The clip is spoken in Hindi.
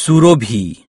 सुरभि।